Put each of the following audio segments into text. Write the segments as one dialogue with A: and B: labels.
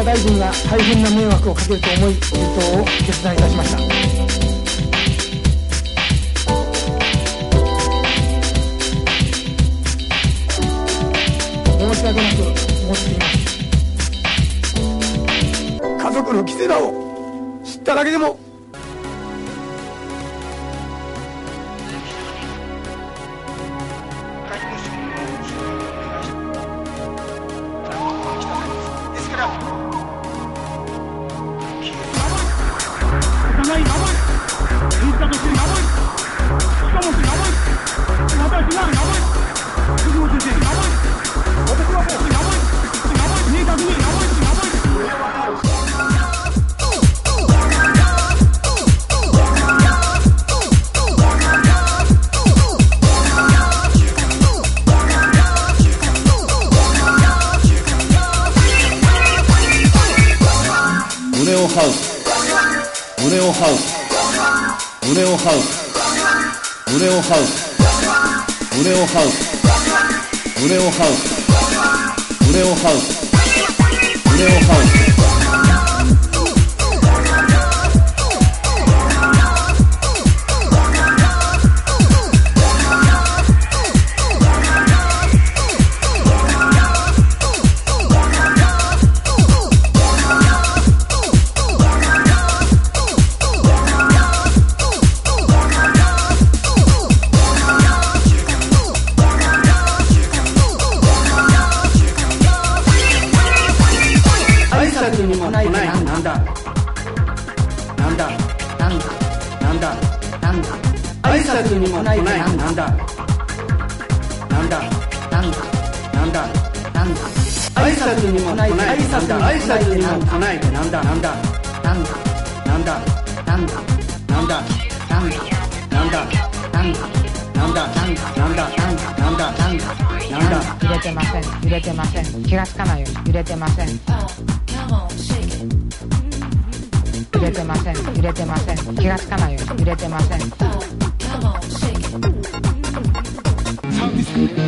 A: 田大臣が大変な迷惑をかけると思い離党を決断いたしました。申し訳なく思っています。家族の犠牲だを知っただけでも
B: ハウス。胸をハウス。胸をハウス。胸をハウス。胸をハウス。胸をハウス。胸をハウス。胸をハウス。
C: なんだ？なんだ？なんだ？なんだ？なんだ？挨拶にも来ない。で挨拶挨拶にも来ない。でなんだ？なんだ？なんだ？なんだ？なんだ？なんだ？なんだ？なんだ？なんだ？なんだ？なんだ？なんだ？なんだ？なんだ？なんだ？なんだ
D: 揺れてません。揺れてません。気がつかないように。揺れてません。揺れてません。揺れてません。気がつかないように。揺れてません
E: Grande,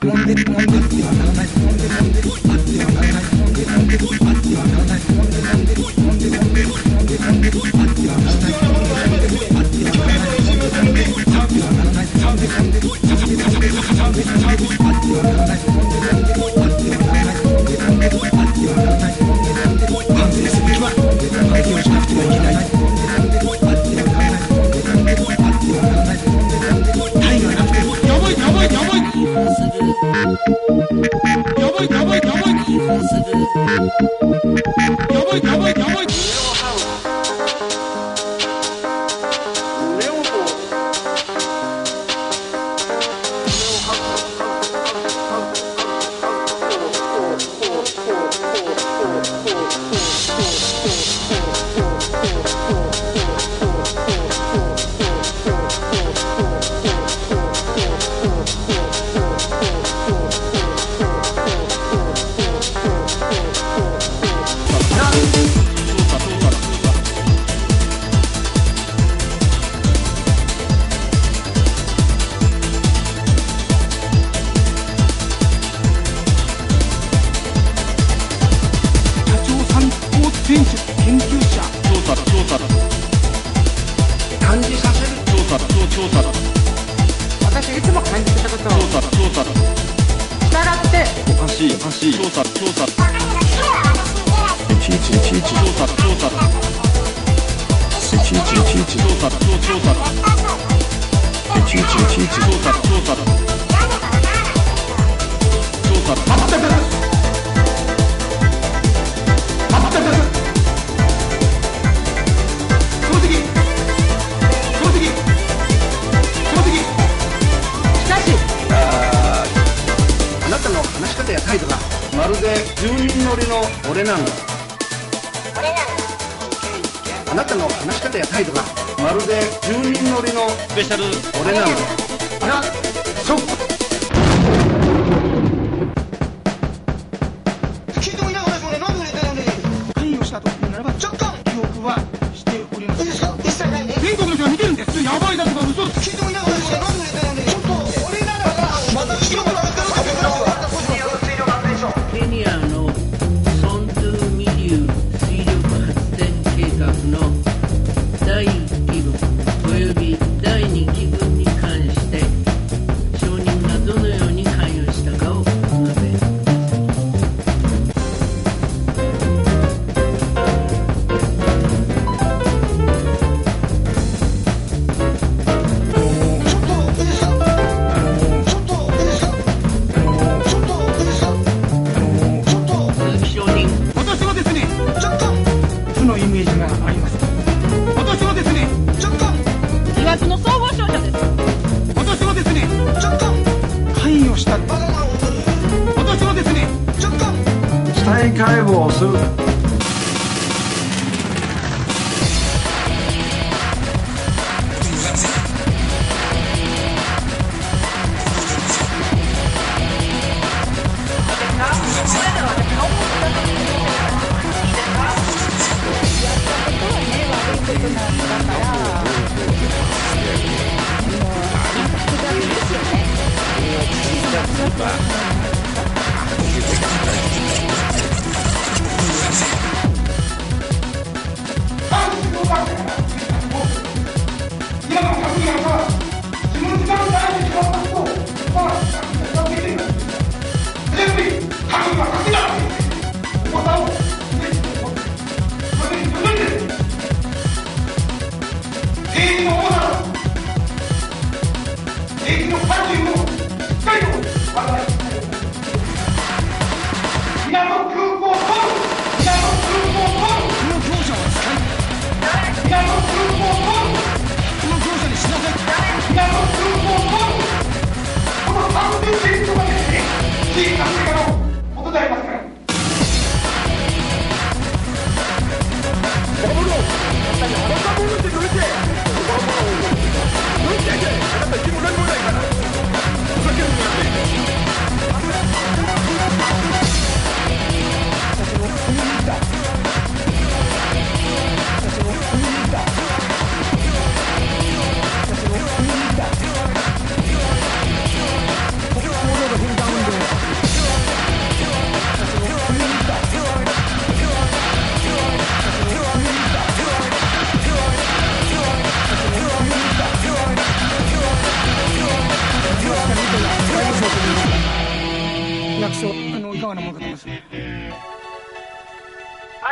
D: grande, grande, grande.
C: あなたの話し方や態度がまるで10人乗りの俺なんだな
E: なたの話し方や態度がまるで10人乗りのスペシャル。俺なの。
A: あらショックした。
F: 私もですねちょっと。死体解剖をする。
C: 正義の犯人を使いと我が社の港空港を取る
F: 港空港を取るこの強者は使い港空港を取るこの強
C: 者に死な
A: せ港空港を
F: 取る
A: この反転戦争まで
E: 死にか
A: けろあのいかがなものかと思います？
G: あ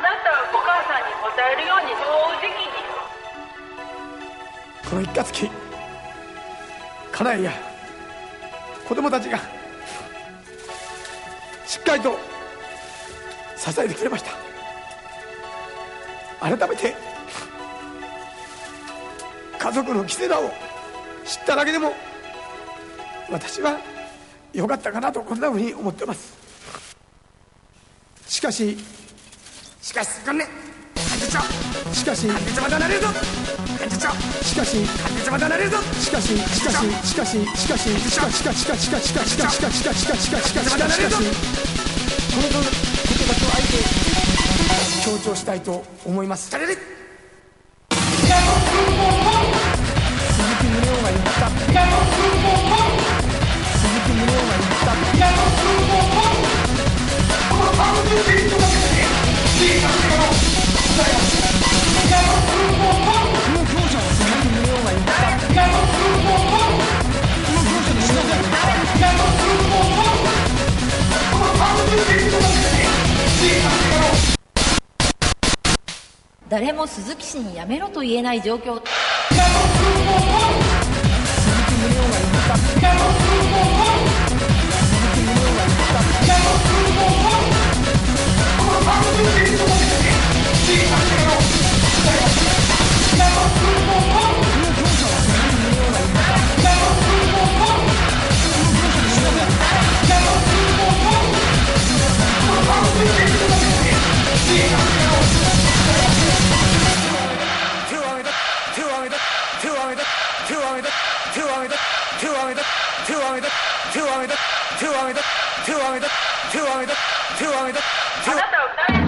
G: なたはお母さんに答えるように正直に。
A: この一括期家内や子供たちがしっかりと支えてくれました。改めて家族の絆を知っただけでも私は良かったかなとこんなふうに思ってます。しかししかしごめんしかしまたなれるぞ。しかしまたなれるぞ。しかししかししかししかししかししかししかししかししかししかししかししかししかししかししかししかししかしこの言葉とあえて強調したいと思います
H: 誰も鈴木氏にやめろと言えない状況「
A: を挙げた手を挙げた手を挙げた手を挙げた手を挙げた手を挙げた手を
G: あなたは二人